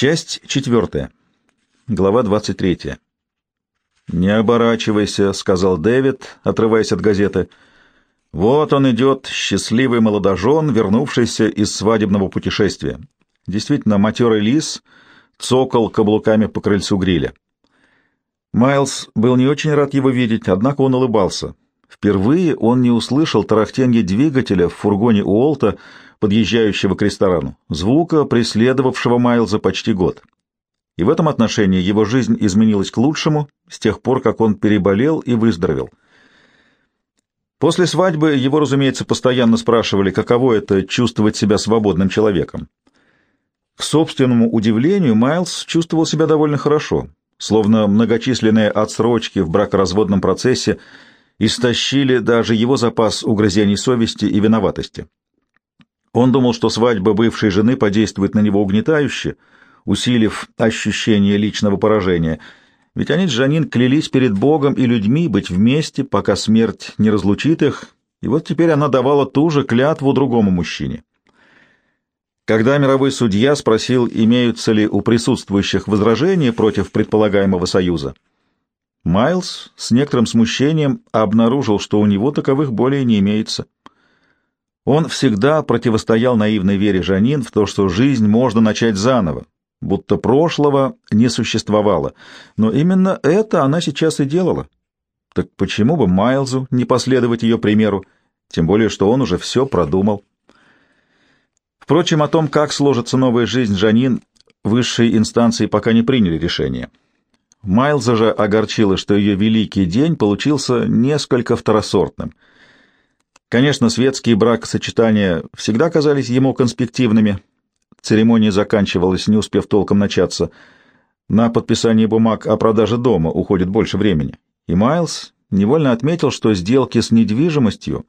Часть четвертая. Глава двадцать третья. «Не оборачивайся», — сказал Дэвид, отрываясь от газеты. «Вот он идет, счастливый молодожен, вернувшийся из свадебного путешествия. Действительно, матерый лис цокал каблуками по крыльцу гриля. Майлз был не очень рад его видеть, однако он улыбался. Впервые он не услышал тарахтенье двигателя в фургоне Уолта, подъезжающего к ресторану, звука, преследовавшего Майлза почти год. И в этом отношении его жизнь изменилась к лучшему с тех пор, как он переболел и выздоровел. После свадьбы его, разумеется, постоянно спрашивали, каково это чувствовать себя свободным человеком. К собственному удивлению, Майлз чувствовал себя довольно хорошо, словно многочисленные отсрочки в бракоразводном процессе истощили даже его запас угрызений совести и виноватости. Он думал, что свадьба бывшей жены подействует на него угнетающе, усилив ощущение личного поражения, ведь они с Жанин клялись перед Богом и людьми быть вместе, пока смерть не разлучит их, и вот теперь она давала ту же клятву другому мужчине. Когда мировой судья спросил, имеются ли у присутствующих возражения против предполагаемого союза, Майлз с некоторым смущением обнаружил, что у него таковых более не имеется. Он всегда противостоял наивной вере Жанин в то, что жизнь можно начать заново, будто прошлого не существовало. Но именно это она сейчас и делала. Так почему бы Майлзу не последовать ее примеру, тем более что он уже все продумал? Впрочем, о том, как сложится новая жизнь Жанин, высшие инстанции пока не приняли решение. Майлза же огорчило, что ее великий день получился несколько второсортным — Конечно, светские бракосочетания всегда казались ему конспективными. Церемония заканчивалась, не успев толком начаться. На подписание бумаг о продаже дома уходит больше времени. И Майлз невольно отметил, что сделки с недвижимостью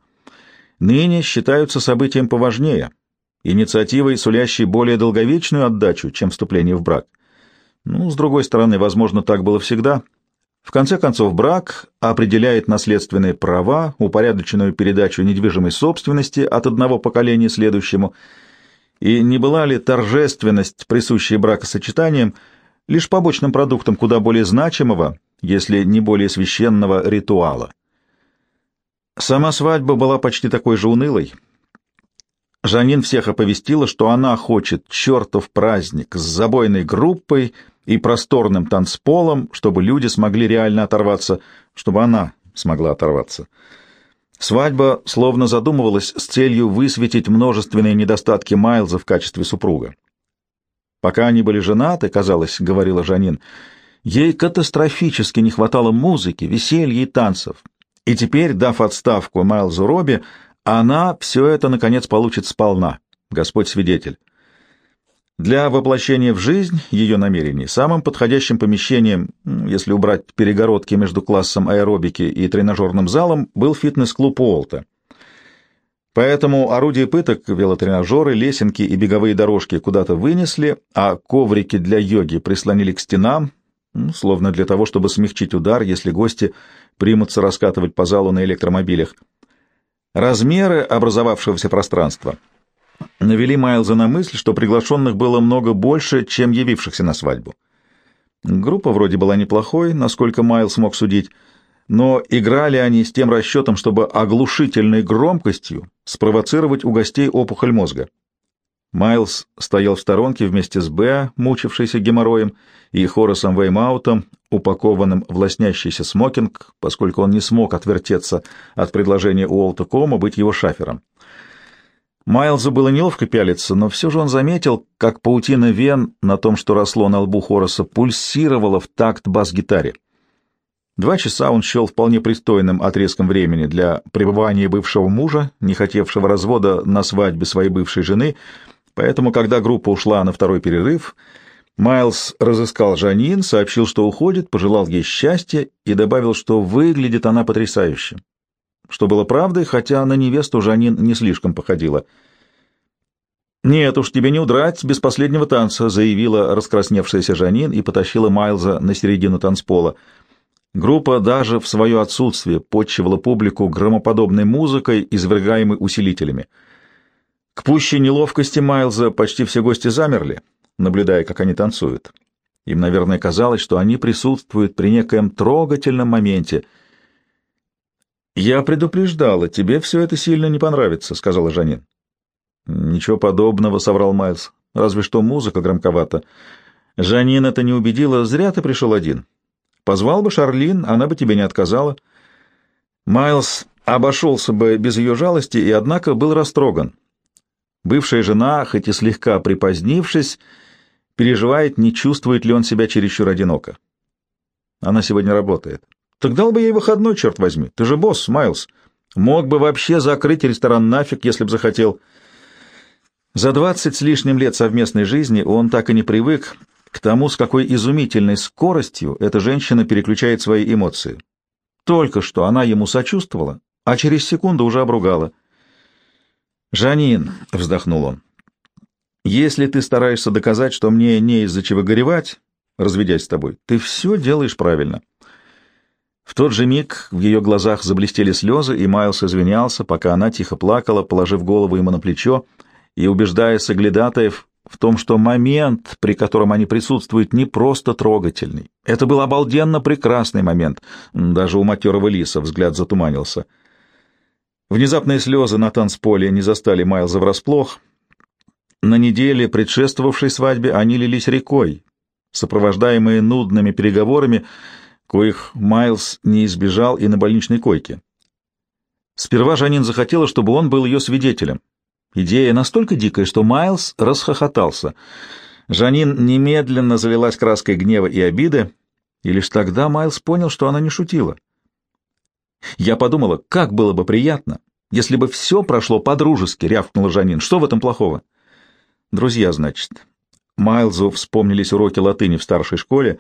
ныне считаются событием поважнее, инициативой, сулящей более долговечную отдачу, чем вступление в брак. Ну, с другой стороны, возможно, так было всегда — в конце концов, брак определяет наследственные права, упорядоченную передачу недвижимой собственности от одного поколения следующему, и не была ли торжественность, присущая бракосочетаниям, лишь побочным продуктом куда более значимого, если не более священного ритуала. Сама свадьба была почти такой же унылой. Жанин всех оповестила, что она хочет чертов праздник с забойной группой — и просторным танцполом, чтобы люди смогли реально оторваться, чтобы она смогла оторваться. Свадьба словно задумывалась с целью высветить множественные недостатки Майлза в качестве супруга. Пока они были женаты, казалось, — говорила Жанин, — ей катастрофически не хватало музыки, веселья и танцев. И теперь, дав отставку Майлзу Робби, она все это, наконец, получит сполна. Господь свидетель. Для воплощения в жизнь ее намерений самым подходящим помещением, если убрать перегородки между классом аэробики и тренажерным залом, был фитнес-клуб Уолта. Поэтому орудия пыток, велотренажеры, лесенки и беговые дорожки куда-то вынесли, а коврики для йоги прислонили к стенам, словно для того, чтобы смягчить удар, если гости примутся раскатывать по залу на электромобилях. Размеры образовавшегося пространства — навели Майлза на мысль, что приглашенных было много больше, чем явившихся на свадьбу. Группа вроде была неплохой, насколько Майлз мог судить, но играли они с тем расчетом, чтобы оглушительной громкостью спровоцировать у гостей опухоль мозга. Майлз стоял в сторонке вместе с Б, мучившейся геморроем, и Хорасом Веймаутом, упакованным в лоснящийся смокинг, поскольку он не смог отвертеться от предложения Уолта Кома быть его шафером. Майлзу было неловко пялиться, но все же он заметил, как паутина вен на том, что росло на лбу Хораса, пульсировала в такт бас-гитаре. Два часа он счел вполне пристойным отрезком времени для пребывания бывшего мужа, не хотевшего развода на свадьбе своей бывшей жены, поэтому, когда группа ушла на второй перерыв, Майлз разыскал Жанин, сообщил, что уходит, пожелал ей счастья и добавил, что выглядит она потрясающе что было правдой, хотя на невесту Жанин не слишком походила. «Нет уж, тебе не удрать без последнего танца», — заявила раскрасневшаяся Жанин и потащила Майлза на середину танцпола. Группа даже в свое отсутствие подчивала публику громоподобной музыкой, извергаемой усилителями. К пущей неловкости Майлза почти все гости замерли, наблюдая, как они танцуют. Им, наверное, казалось, что они присутствуют при некоем трогательном моменте. «Я предупреждала, тебе все это сильно не понравится», — сказала Жанин. «Ничего подобного», — соврал Майлз. «Разве что музыка громковата». Жанин это не убедила. «Зря ты пришел один. Позвал бы Шарлин, она бы тебе не отказала». Майлз обошелся бы без ее жалости и, однако, был растроган. Бывшая жена, хоть и слегка припозднившись, переживает, не чувствует ли он себя чересчур одиноко. Она сегодня работает. Так дал бы ей выходной, черт возьми. Ты же босс, Майлз. Мог бы вообще закрыть ресторан нафиг, если бы захотел. За двадцать с лишним лет совместной жизни он так и не привык к тому, с какой изумительной скоростью эта женщина переключает свои эмоции. Только что она ему сочувствовала, а через секунду уже обругала. «Жанин», — вздохнул он, — «если ты стараешься доказать, что мне не из-за чего горевать, разведясь с тобой, ты все делаешь правильно». В тот же миг в ее глазах заблестели слезы, и Майлз извинялся, пока она тихо плакала, положив голову ему на плечо и убеждая соглядатаев в том, что момент, при котором они присутствуют, не просто трогательный. Это был обалденно прекрасный момент. Даже у матерого лиса взгляд затуманился. Внезапные слезы на танцполе не застали Майлза врасплох. На неделе, предшествовавшей свадьбе, они лились рекой, сопровождаемые нудными переговорами, коих Майлз не избежал и на больничной койке. Сперва Жанин захотела, чтобы он был ее свидетелем. Идея настолько дикая, что Майлз расхохотался. Жанин немедленно залилась краской гнева и обиды, и лишь тогда Майлз понял, что она не шутила. Я подумала, как было бы приятно, если бы все прошло по-дружески, рявкнула Жанин. Что в этом плохого? Друзья, значит. Майлзу вспомнились уроки латыни в старшей школе.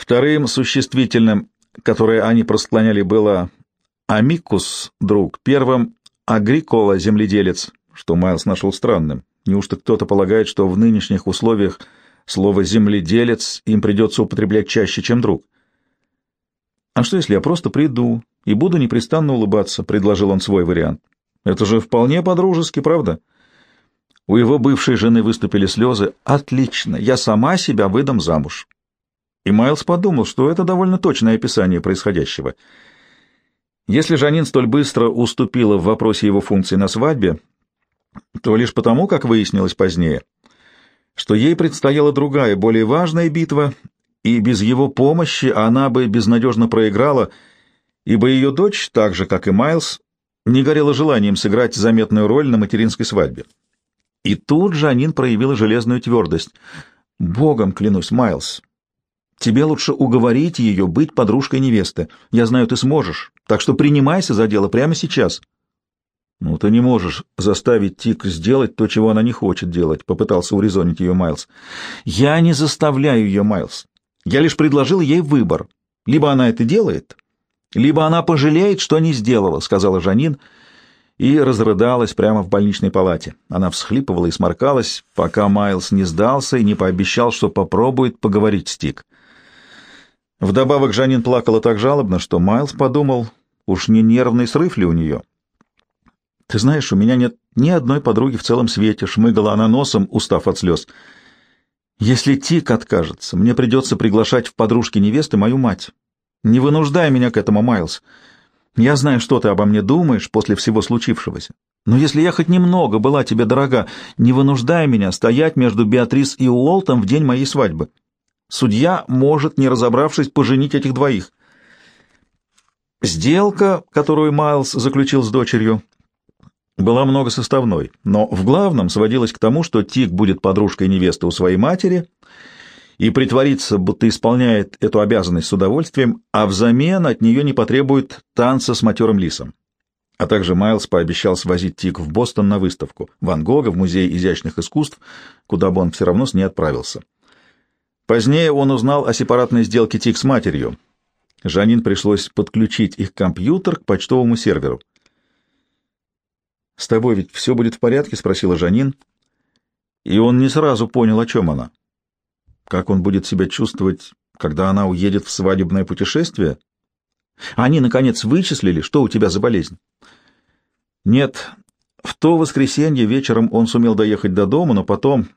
Вторым существительным, которое они просклоняли, было «амикус» — друг, первым «агрикола» — земледелец, что Майлз нашел странным. Неужто кто-то полагает, что в нынешних условиях слово «земледелец» им придется употреблять чаще, чем «друг»? «А что, если я просто приду и буду непрестанно улыбаться?» — предложил он свой вариант. «Это же вполне по-дружески, правда?» У его бывшей жены выступили слезы. «Отлично, я сама себя выдам замуж». И Майлз подумал, что это довольно точное описание происходящего. Если Жанин столь быстро уступила в вопросе его функции на свадьбе, то лишь потому, как выяснилось позднее, что ей предстояла другая, более важная битва, и без его помощи она бы безнадежно проиграла, ибо ее дочь, так же, как и Майлз, не горела желанием сыграть заметную роль на материнской свадьбе. И тут Жанин проявила железную твердость. «Богом клянусь, Майлз, тебе лучше уговорить ее быть подружкой невесты. Я знаю, ты сможешь, так что принимайся за дело прямо сейчас». «Ну, ты не можешь заставить Тик сделать то, чего она не хочет делать», — попытался урезонить ее Майлз. «Я не заставляю ее, Майлз. Я лишь предложил ей выбор. Либо она это делает, либо она пожалеет, что не сделала», — сказала Жанин, и разрыдалась прямо в больничной палате. Она всхлипывала и сморкалась, пока Майлз не сдался и не пообещал, что попробует поговорить с Тик. Вдобавок Жанин плакала так жалобно, что Майлз подумал, уж не нервный срыв ли у нее. «Ты знаешь, у меня нет ни одной подруги в целом свете», — шмыгала она носом, устав от слез. «Если Тик откажется, мне придется приглашать в подружки невесты мою мать. Не вынуждай меня к этому, Майлз. Я знаю, что ты обо мне думаешь после всего случившегося. Но если я хоть немного была тебе дорога, не вынуждай меня стоять между Беатрис и Уолтом в день моей свадьбы. Судья может, не разобравшись, поженить этих двоих». Сделка, которую Майлз заключил с дочерью, была многосоставной, но в главном сводилась к тому, что Тик будет подружкой невесты у своей матери и притворится, будто исполняет эту обязанность с удовольствием, а взамен от нее не потребует танца с матерым лисом. А также Майлз пообещал свозить Тик в Бостон на выставку Ван Гога в Музей изящных искусств, куда бы он все равно с ней отправился. Позднее он узнал о сепаратной сделке Тик с матерью. Жанин пришлось подключить их компьютер к почтовому серверу. «С тобой ведь все будет в порядке?» — спросила Жанин. И он не сразу понял, о чем она. Как он будет себя чувствовать, когда она уедет в свадебное путешествие? Они, наконец, вычислили, что у тебя за болезнь. Нет, в то воскресенье вечером он сумел доехать до дома, но потом,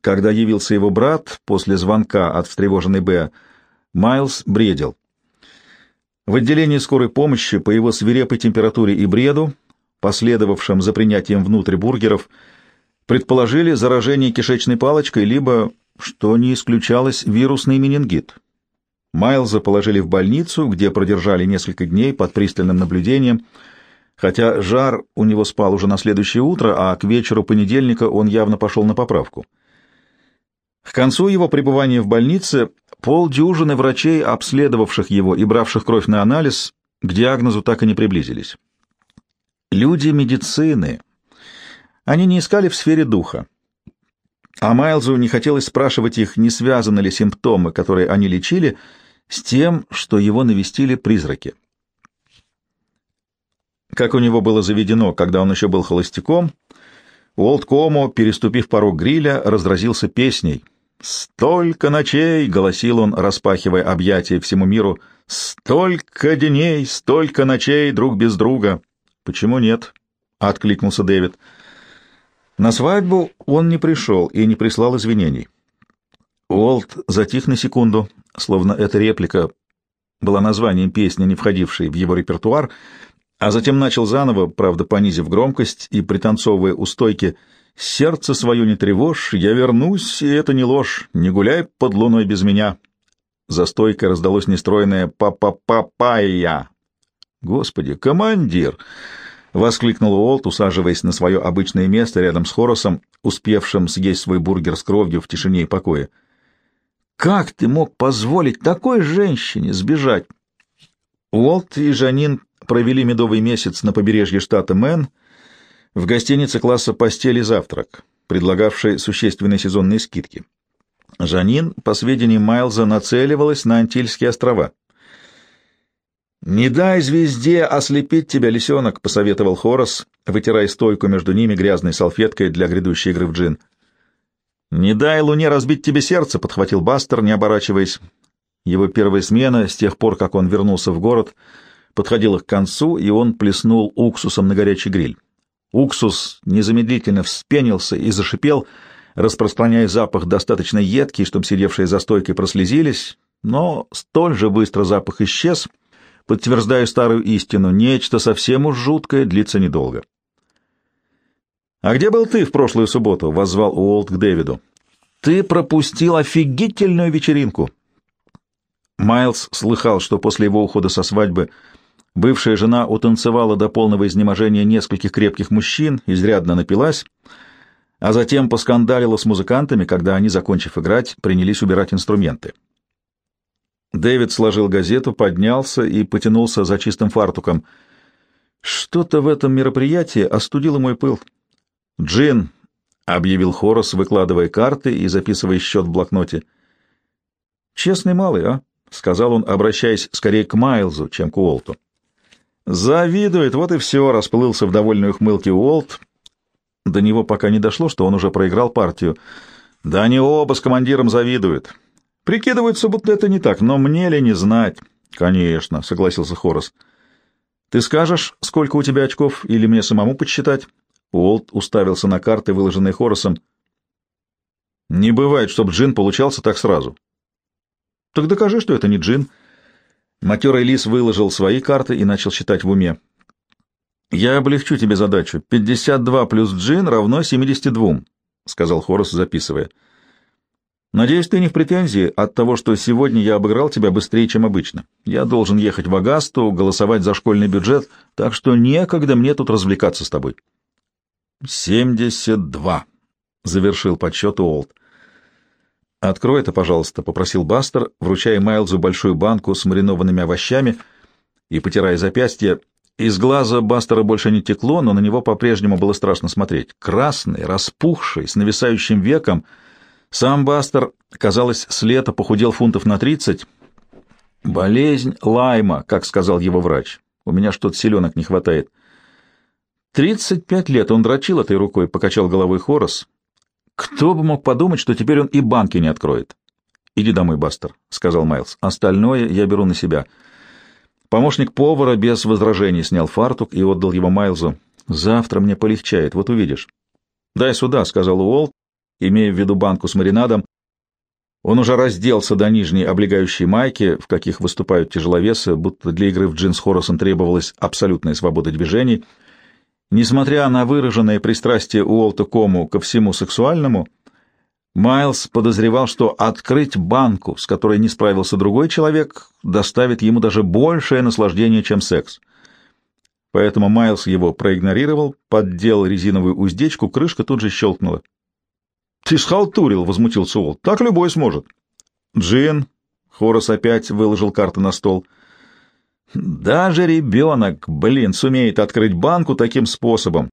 Когда явился его брат после звонка от встревоженной Б, Майлз бредил. В отделении скорой помощи по его свирепой температуре и бреду, последовавшим за принятием внутрь бургеров, предположили заражение кишечной палочкой, либо, что не исключалось, вирусный менингит. Майлза положили в больницу, где продержали несколько дней под пристальным наблюдением, хотя жар у него спал уже на следующее утро, а к вечеру понедельника он явно пошел на поправку. К концу его пребывания в больнице полдюжины врачей, обследовавших его и бравших кровь на анализ, к диагнозу так и не приблизились. Люди медицины. Они не искали в сфере духа. А Майлзу не хотелось спрашивать их, не связаны ли симптомы, которые они лечили, с тем, что его навестили призраки. Как у него было заведено, когда он еще был холостяком, Уолт Комо, переступив порог гриля, разразился песней — «Столько ночей!» — голосил он, распахивая объятия всему миру. «Столько дней, столько ночей друг без друга!» «Почему нет?» — откликнулся Дэвид. На свадьбу он не пришел и не прислал извинений. Уолт затих на секунду, словно эта реплика была названием песни, не входившей в его репертуар, а затем начал заново, правда, понизив громкость и пританцовывая у стойки — Сердце свое не тревожь, я вернусь, и это не ложь, не гуляй под луной без меня. За стойкой раздалось нестроенное «па-па-па-па-я». «Господи, командир!» — воскликнул Уолт, усаживаясь на свое обычное место рядом с Хоросом, успевшим съесть свой бургер с кровью в тишине и покое. «Как ты мог позволить такой женщине сбежать?» Уолт и Жанин провели медовый месяц на побережье штата Мэн — в гостинице класса «Постель и завтрак», предлагавшей существенные сезонные скидки. Жанин, по сведениям Майлза, нацеливалась на Антильские острова. «Не дай звезде ослепить тебя, лисенок», — посоветовал Хорос, вытирая стойку между ними грязной салфеткой для грядущей игры в джин. «Не дай луне разбить тебе сердце», — подхватил Бастер, не оборачиваясь. Его первая смена, с тех пор, как он вернулся в город, подходила к концу, и он плеснул уксусом на горячий гриль. Уксус незамедлительно вспенился и зашипел, распространяя запах достаточно едкий, чтобы сидевшие за стойкой прослезились, но столь же быстро запах исчез, подтверждая старую истину, нечто совсем уж жуткое длится недолго. «А где был ты в прошлую субботу?» — воззвал Уолт к Дэвиду. «Ты пропустил офигительную вечеринку!» Майлз слыхал, что после его ухода со свадьбы Бывшая жена утанцевала до полного изнеможения нескольких крепких мужчин, изрядно напилась, а затем поскандалила с музыкантами, когда они, закончив играть, принялись убирать инструменты. Дэвид сложил газету, поднялся и потянулся за чистым фартуком. Что-то в этом мероприятии остудило мой пыл. «Джин», — объявил Хорос, выкладывая карты и записывая счет в блокноте. «Честный малый, а?» — сказал он, обращаясь скорее к Майлзу, чем к Уолту. Завидует, вот и все, расплылся в довольной ухмылке Уолт. До него пока не дошло, что он уже проиграл партию. Да они оба с командиром завидуют. Прикидываются, будто это не так, но мне ли не знать? Конечно, согласился Хорос. Ты скажешь, сколько у тебя очков, или мне самому подсчитать? Уолт уставился на карты, выложенные Хоросом. Не бывает, чтобы джин получался так сразу. Так докажи, что это не джин. — Матерый лис выложил свои карты и начал считать в уме. «Я облегчу тебе задачу. 52 плюс джин равно 72», — сказал Хорос, записывая. «Надеюсь, ты не в претензии от того, что сегодня я обыграл тебя быстрее, чем обычно. Я должен ехать в Агасту, голосовать за школьный бюджет, так что некогда мне тут развлекаться с тобой». «Семьдесят два», — завершил подсчет Уолт. «Открой это, пожалуйста», — попросил Бастер, вручая Майлзу большую банку с маринованными овощами и потирая запястье. Из глаза Бастера больше не текло, но на него по-прежнему было страшно смотреть. Красный, распухший, с нависающим веком. Сам Бастер, казалось, с лета похудел фунтов на тридцать. «Болезнь Лайма», как сказал его врач. «У меня что-то селенок не хватает». «Тридцать пять лет он дрочил этой рукой», — покачал головой Хорос. Кто бы мог подумать, что теперь он и банки не откроет. «Иди домой, Бастер», — сказал Майлз. «Остальное я беру на себя». Помощник повара без возражений снял фартук и отдал его Майлзу. «Завтра мне полегчает, вот увидишь». «Дай сюда», — сказал Уолт, имея в виду банку с маринадом. Он уже разделся до нижней облегающей майки, в каких выступают тяжеловесы, будто для игры в джин с Хоросом требовалась абсолютная свобода движений. Несмотря на выраженное пристрастие Уолта Кому ко всему сексуальному, Майлз подозревал, что открыть банку, с которой не справился другой человек, доставит ему даже большее наслаждение, чем секс. Поэтому Майлз его проигнорировал, поддел резиновую уздечку, крышка тут же щелкнула. «Ты схалтурил!» — возмутился Уолт. «Так любой сможет». «Джин!» — Хорос опять выложил карты на стол. «Даже ребенок, блин, сумеет открыть банку таким способом!»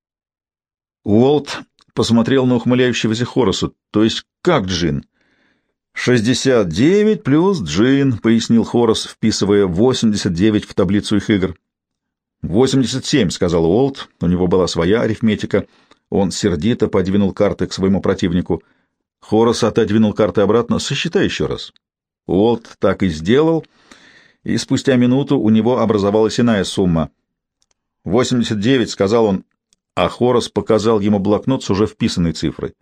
Уолт посмотрел на ухмыляющегося Хороса. «То есть как Джин?» «Шестьдесят девять плюс Джин», — пояснил Хорос, вписывая восемьдесят девять в таблицу их игр. «Восемьдесят семь», — сказал Уолт. У него была своя арифметика — он сердито подвинул карты к своему противнику. Хорос отодвинул карты обратно. «Сосчитай еще раз». Уолт так и сделал, и спустя минуту у него образовалась иная сумма. «Восемьдесят девять», — сказал он, а Хорос показал ему блокнот с уже вписанной цифрой.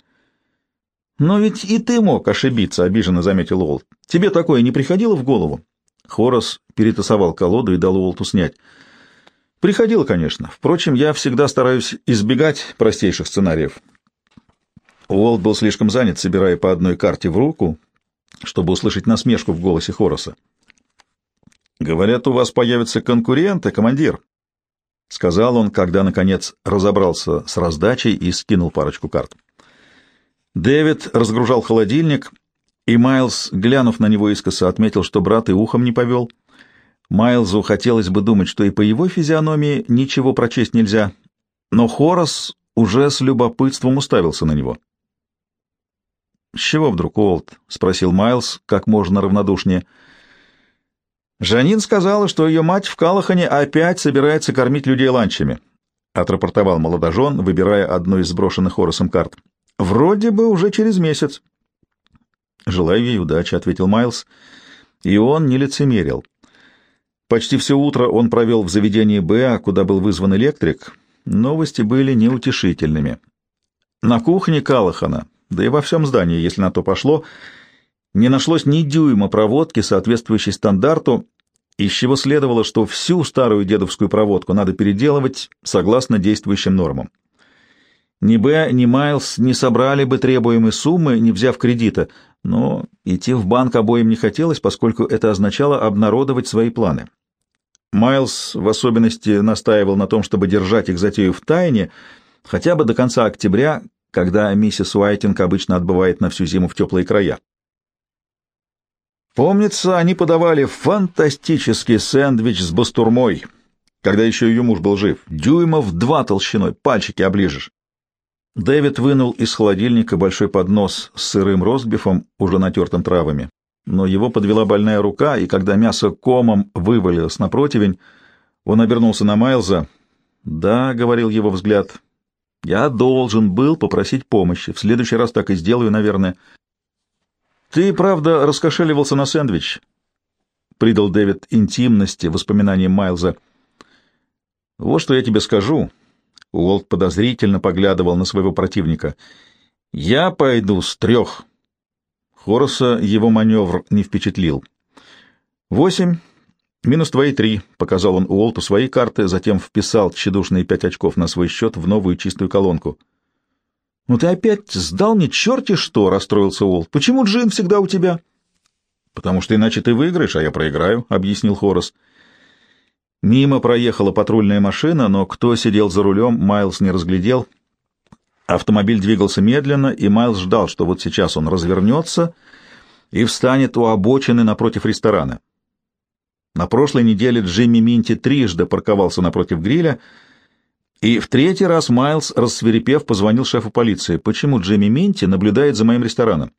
«Но ведь и ты мог ошибиться», — обиженно заметил Уолт. «Тебе такое не приходило в голову?» Хорос перетасовал колоду и дал Уолту снять. Приходило, конечно. Впрочем, я всегда стараюсь избегать простейших сценариев. Уолт был слишком занят, собирая по одной карте в руку, чтобы услышать насмешку в голосе Хороса. «Говорят, у вас появятся конкуренты, командир», — сказал он, когда, наконец, разобрался с раздачей и скинул парочку карт. Дэвид разгружал холодильник, и Майлз, глянув на него искоса, отметил, что брат и ухом не повел — Майлзу хотелось бы думать, что и по его физиономии ничего прочесть нельзя, но Хорос уже с любопытством уставился на него. «С чего вдруг, Уолт?» — спросил Майлз как можно равнодушнее. «Жанин сказала, что ее мать в Калахане опять собирается кормить людей ланчами», — отрапортовал молодожен, выбирая одну из сброшенных Хоросом карт. «Вроде бы уже через месяц». «Желаю ей удачи», — ответил Майлз, и он не лицемерил. Почти все утро он провел в заведении БА, куда был вызван электрик. Новости были неутешительными. На кухне Калахана, да и во всем здании, если на то пошло, не нашлось ни дюйма проводки, соответствующей стандарту, из чего следовало, что всю старую дедовскую проводку надо переделывать согласно действующим нормам. Ни Б, ни Майлз не собрали бы требуемые суммы, не взяв кредита, но идти в банк обоим не хотелось, поскольку это означало обнародовать свои планы. Майлз в особенности настаивал на том, чтобы держать их затею в тайне хотя бы до конца октября, когда миссис Уайтинг обычно отбывает на всю зиму в теплые края. Помнится, они подавали фантастический сэндвич с бастурмой, когда еще ее муж был жив. Дюймов два толщиной, пальчики оближешь. Дэвид вынул из холодильника большой поднос с сырым ростбифом, уже натертым травами но его подвела больная рука, и когда мясо комом вывалилось на противень, он обернулся на Майлза. «Да», — говорил его взгляд, — «я должен был попросить помощи. В следующий раз так и сделаю, наверное». «Ты, правда, раскошеливался на сэндвич?» — придал Дэвид интимности воспоминаниям Майлза. «Вот что я тебе скажу». Уолт подозрительно поглядывал на своего противника. «Я пойду с трех». Хороса его маневр не впечатлил. «Восемь минус твои три», — показал он Уолту свои карты, затем вписал тщедушные пять очков на свой счет в новую чистую колонку. «Ну ты опять сдал мне черти что!» — расстроился Уолт. «Почему Джин всегда у тебя?» «Потому что иначе ты выиграешь, а я проиграю», — объяснил Хорос. Мимо проехала патрульная машина, но кто сидел за рулем, Майлз не разглядел — Автомобиль двигался медленно, и Майлз ждал, что вот сейчас он развернется и встанет у обочины напротив ресторана. На прошлой неделе Джимми Минти трижды парковался напротив гриля, и в третий раз Майлз, рассверепев, позвонил шефу полиции. «Почему Джимми Минти наблюдает за моим рестораном?»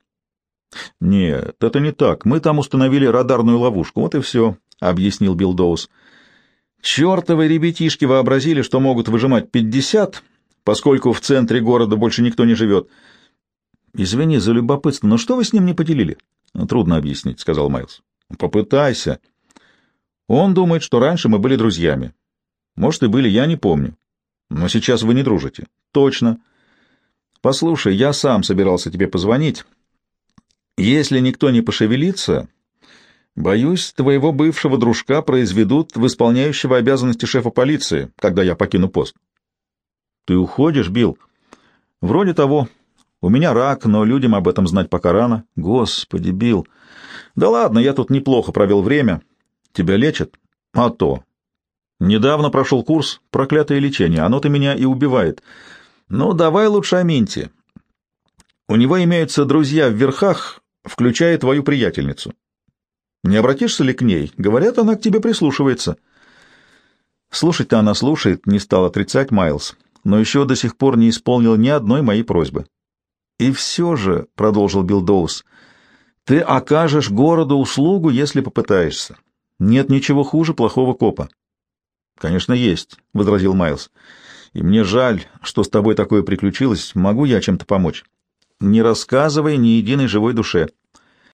«Нет, это не так. Мы там установили радарную ловушку. Вот и все», — объяснил Билл Доус. «Чертовы ребятишки вообразили, что могут выжимать пятьдесят, поскольку в центре города больше никто не живет. Извини за любопытство, но что вы с ним не поделили? Трудно объяснить, сказал Майлз. Попытайся. Он думает, что раньше мы были друзьями. Может, и были, я не помню. Но сейчас вы не дружите. Точно. Послушай, я сам собирался тебе позвонить. Если никто не пошевелится, боюсь, твоего бывшего дружка произведут в исполняющего обязанности шефа полиции, когда я покину пост. Ты уходишь, Билл? Вроде того. У меня рак, но людям об этом знать пока рано. Господи, Билл. Да ладно, я тут неплохо провел время. Тебя лечат? А то. Недавно прошел курс «Проклятое лечение». Оно-то меня и убивает. Ну, давай лучше о Минте. У него имеются друзья в верхах, включая твою приятельницу. Не обратишься ли к ней? Говорят, она к тебе прислушивается. Слушать-то она слушает, не стал отрицать Майлз, но еще до сих пор не исполнил ни одной моей просьбы. И все же, — продолжил Билл Доус, — ты окажешь городу услугу, если попытаешься. Нет ничего хуже плохого копа. — Конечно, есть, — возразил Майлз. — И мне жаль, что с тобой такое приключилось. Могу я чем-то помочь? Не рассказывай ни единой живой душе. —